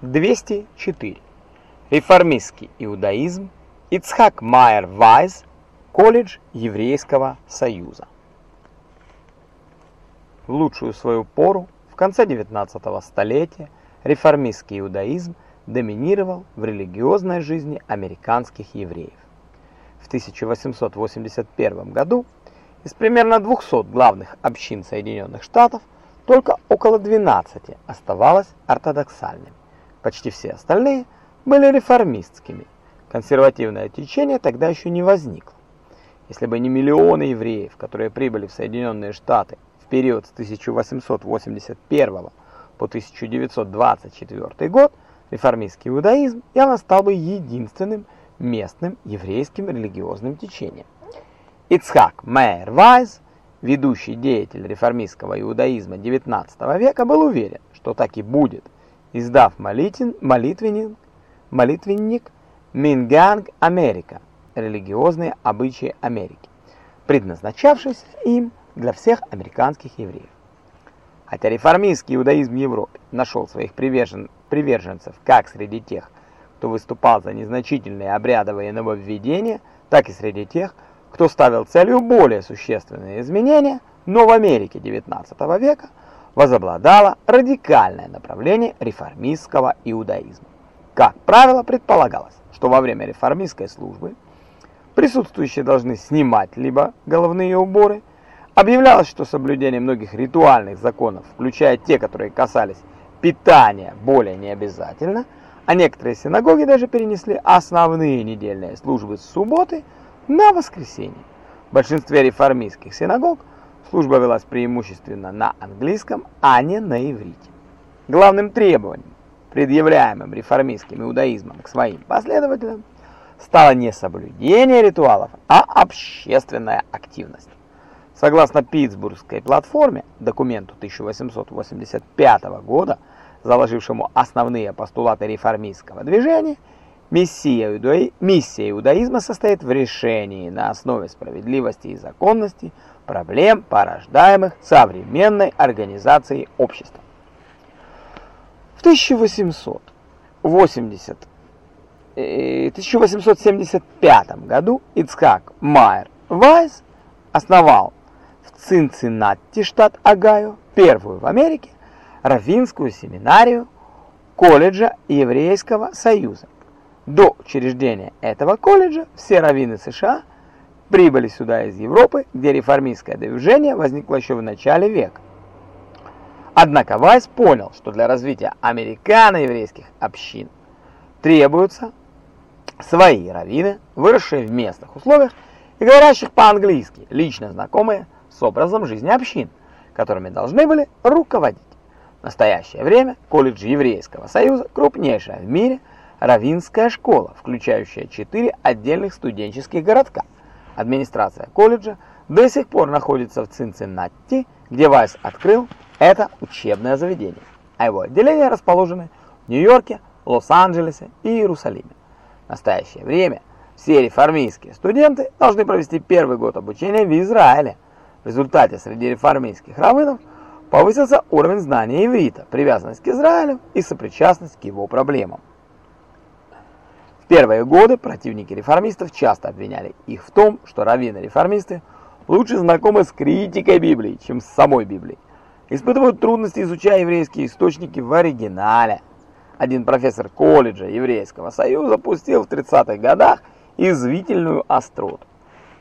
204. Реформистский иудаизм. Ицхак Майер Вайз. Колледж Еврейского Союза. В лучшую свою пору, в конце 19 столетия, реформистский иудаизм доминировал в религиозной жизни американских евреев. В 1881 году из примерно 200 главных общин Соединенных Штатов только около 12 оставалось ортодоксальными. Почти все остальные были реформистскими. Консервативное течение тогда еще не возникло. Если бы не миллионы евреев, которые прибыли в Соединенные Штаты в период с 1881 по 1924 год, реформистский иудаизм явно стал бы единственным местным еврейским религиозным течением. Ицхак Мейер Вайз, ведущий деятель реформистского иудаизма XIX века, был уверен, что так и будет – издав молитвен, молитвенник, молитвенник Минганг Америка, религиозные обычаи Америки, предназначавшийся им для всех американских евреев. Хотя реформистский иудаизм в Европе нашел своих привержен, приверженцев как среди тех, кто выступал за незначительные обрядовые нововведения, так и среди тех, кто ставил целью более существенные изменения, но в Америке XIX века – возобладало радикальное направление реформистского иудаизма. Как правило, предполагалось, что во время реформистской службы присутствующие должны снимать либо головные уборы, объявлялось, что соблюдение многих ритуальных законов, включая те, которые касались питания, более не обязательно, а некоторые синагоги даже перенесли основные недельные службы с субботы на воскресенье. В большинстве реформистских синагог – Служба велась преимущественно на английском, а не на иврите. Главным требованием, предъявляемым реформистским иудаизмом к своим последователям, стало не соблюдение ритуалов, а общественная активность. Согласно Питтсбургской платформе, документу 1885 года, заложившему основные постулаты реформистского движения, миссия, иудаи... миссия иудаизма состоит в решении на основе справедливости и законности проблем, порождаемых современной организацией общества. В 1880, 1875 э, году Ицхак Майер Вайс основал в Цинциннати, штат Огайо, первую в Америке раввинскую семинарию колледжа Еврейского Союза. До учреждения этого колледжа все раввины США – прибыли сюда из Европы, где реформистское движение возникло еще в начале века. Однако Вайс понял, что для развития американо-еврейских общин требуются свои раввины, выросшие в местных условиях и говорящих по-английски, лично знакомые с образом жизни общин, которыми должны были руководить. В настоящее время колледж Еврейского Союза – крупнейшая в мире раввинская школа, включающая четыре отдельных студенческих городка – Администрация колледжа до сих пор находится в Цинциннати, где Вайс открыл это учебное заведение, а его отделения расположены в Нью-Йорке, Лос-Анджелесе и Иерусалиме. В настоящее время все реформистские студенты должны провести первый год обучения в Израиле. В результате среди реформистских раввинов повысился уровень знания иврита, привязанность к Израилю и сопричастность к его проблемам первые годы противники реформистов часто обвиняли их в том, что раввины-реформисты лучше знакомы с критикой Библии, чем с самой Библией. Испытывают трудности, изучая еврейские источники в оригинале. Один профессор колледжа Еврейского Союза пустил в 30-х годах извительную остроту.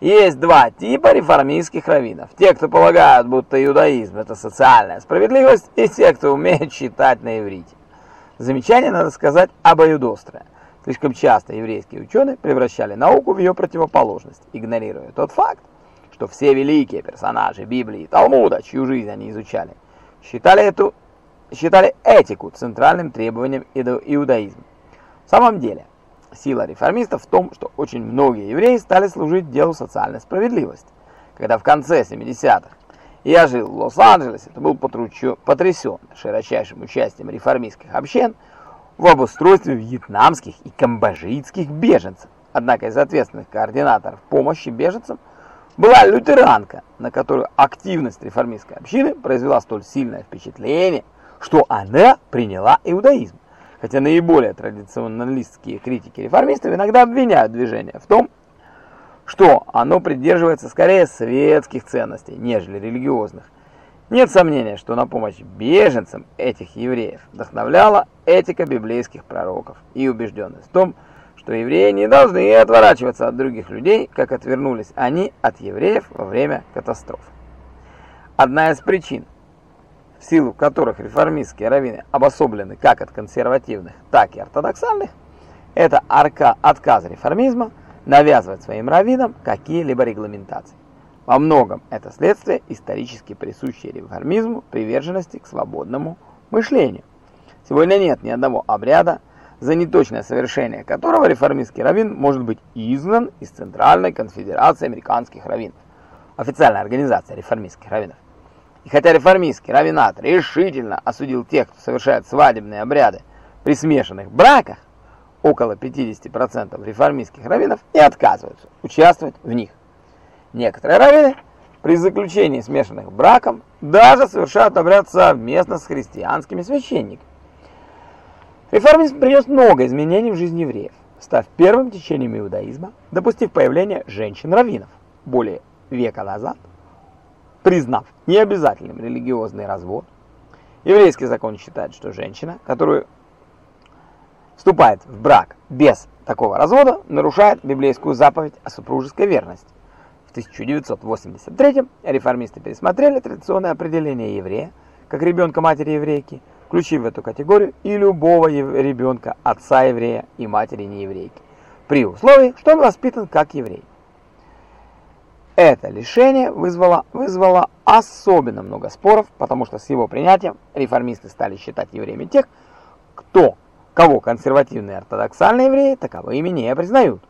Есть два типа реформистских раввинов. Те, кто полагают, будто иудаизм – это социальная справедливость, и те, кто умеет читать на иврите. Замечание, надо сказать, обоюдострое – Слишком часто еврейские ученые превращали науку в ее противоположность, игнорируя тот факт, что все великие персонажи Библии и Талмуда, чью жизнь они изучали, считали, эту, считали этику центральным требованием иудаизма. В самом деле, сила реформистов в том, что очень многие евреи стали служить делу социальной справедливости. Когда в конце 70-х я жил в Лос-Анджелесе, то был потрясен широчайшим участием реформистских общин – в обустройстве вьетнамских и камбоджийских беженцев. Однако из ответственных координаторов помощи беженцам была лютеранка, на которую активность реформистской общины произвела столь сильное впечатление, что она приняла иудаизм. хотя наиболее традиционалистские критики реформистов иногда обвиняют движение в том, что оно придерживается скорее светских ценностей, нежели религиозных. Нет сомнения, что на помощь беженцам этих евреев вдохновляла этика библейских пророков и убежденность в том, что евреи не должны отворачиваться от других людей, как отвернулись они от евреев во время катастроф. Одна из причин, в силу которых реформистские раввины обособлены как от консервативных, так и ортодоксальных, это арка отказ реформизма навязывать своим раввинам какие-либо регламентации. Во многом это следствие исторически присущей реформизму приверженности к свободному мышлению. Сегодня нет ни одного обряда, за неточное совершение которого реформистский раввин может быть изгнан из Центральной конфедерации американских раввинов, официальная организация реформистских раввинов. И хотя реформистский раввинат решительно осудил тех, кто совершает свадебные обряды при смешанных браках, около 50% реформистских раввинов не отказываются участвовать в них. Некоторые раввины при заключении смешанных браком даже совершают обряд совместно с христианскими священниками. Реформизм принес много изменений в жизни евреев, став первым течением иудаизма, допустив появление женщин-раввинов более века назад, признав необязательным религиозный развод. Еврейский закон считает, что женщина, которую вступает в брак без такого развода, нарушает библейскую заповедь о супружеской верности. В 1983 реформисты пересмотрели традиционное определение еврея как ребенка матери еврейки, включив в эту категорию и любого ребенка отца еврея и матери нееврейки, при условии, что он воспитан как еврей. Это лишение вызвало, вызвало особенно много споров, потому что с его принятием реформисты стали считать евреями тех, кто, кого консервативные ортодоксальные евреи таковыми не признают.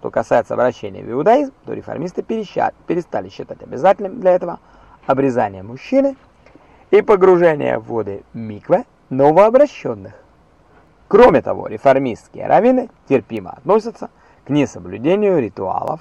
Что касается обращения в иудаизм, то реформисты перестали считать обязательным для этого обрезание мужчины и погружение в воды микве новообращенных. Кроме того, реформистские раввины терпимо относятся к несоблюдению ритуалов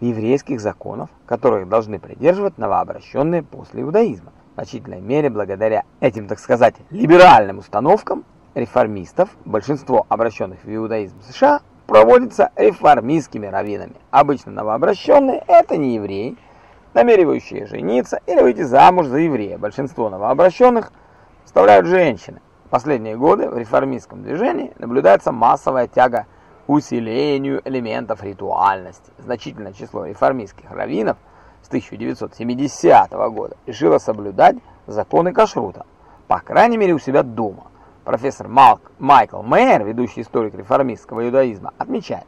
еврейских законов, которых должны придерживать новообращенные после иудаизма. В значительной мере благодаря этим, так сказать, либеральным установкам реформистов, большинство обращенных в иудаизм США проводится реформистскими раввинами. Обычно новообращенные – это не евреи, намеревающие жениться или выйти замуж за еврея. Большинство новообращенных составляют женщины. В последние годы в реформистском движении наблюдается массовая тяга к усилению элементов ритуальности. Значительное число реформистских раввинов с 1970 года решило соблюдать законы кашрута, по крайней мере у себя дома – Профессор Малк, Майкл Мэйер, ведущий историк реформистского иудаизма, отмечает,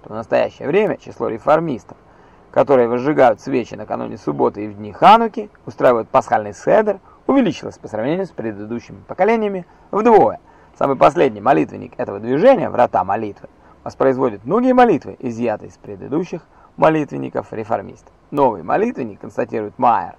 что в настоящее время число реформистов, которые возжигают свечи накануне субботы и в дни Хануки, устраивают пасхальный седер, увеличилось по сравнению с предыдущими поколениями вдвое. Самый последний молитвенник этого движения, врата молитвы, воспроизводит многие молитвы, изъятые из предыдущих молитвенников реформистов. Новый молитвенник, констатирует Майер,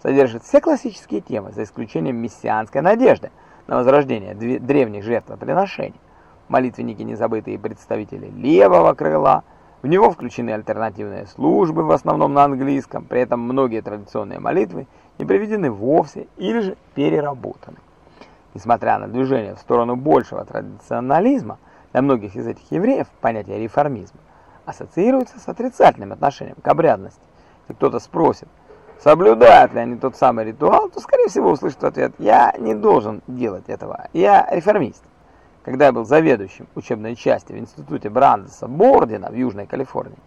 содержит все классические темы, за исключением мессианской надежды – на возрождение древних жертвоприношений. Молитвенники незабытые представители левого крыла, в него включены альтернативные службы, в основном на английском, при этом многие традиционные молитвы не приведены вовсе или же переработаны. Несмотря на движение в сторону большего традиционализма, для многих из этих евреев понятие реформизма ассоциируется с отрицательным отношением к обрядности. Если кто-то спросит, соблюдают ли они тот самый ритуал, то, скорее всего, услышат ответ «Я не должен делать этого, я реформист». Когда я был заведующим учебной части в институте Брандеса Бордена в Южной Калифорнии,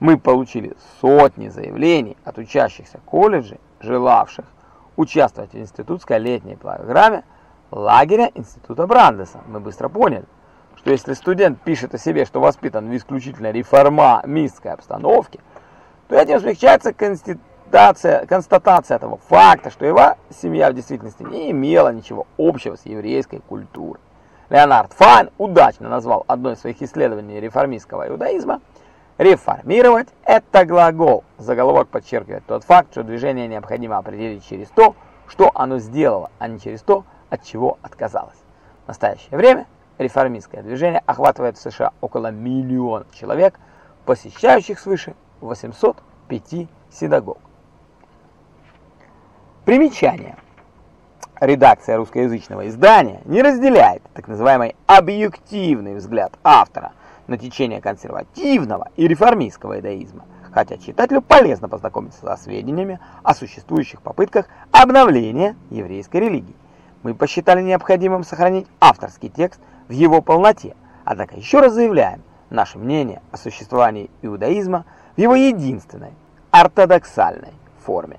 мы получили сотни заявлений от учащихся колледжей, желавших участвовать в институтской летней программе лагеря института Брандеса. Мы быстро поняли, что если студент пишет о себе, что воспитан в исключительно реформистской обстановке, то этим смягчается констатация, констатация этого факта, что его семья в действительности не имела ничего общего с еврейской культурой. Леонард Файн удачно назвал одно из своих исследований реформистского иудаизма «Реформировать – это глагол». Заголовок подчеркивает тот факт, что движение необходимо определить через то, что оно сделало, а не через то, от чего отказалось. В настоящее время реформистское движение охватывает в США около миллиона человек, посещающих свыше 805 синагог. Примечание. редакция русскоязычного издания не разделяет так называемый объективный взгляд автора на течение консервативного и реформистского иудаизма, хотя читателю полезно познакомиться со сведениями о существующих попытках обновления еврейской религии. Мы посчитали необходимым сохранить авторский текст в его полноте, однако еще раз заявляем наше мнение о существовании иудаизма в его единственной ортодоксальной форме.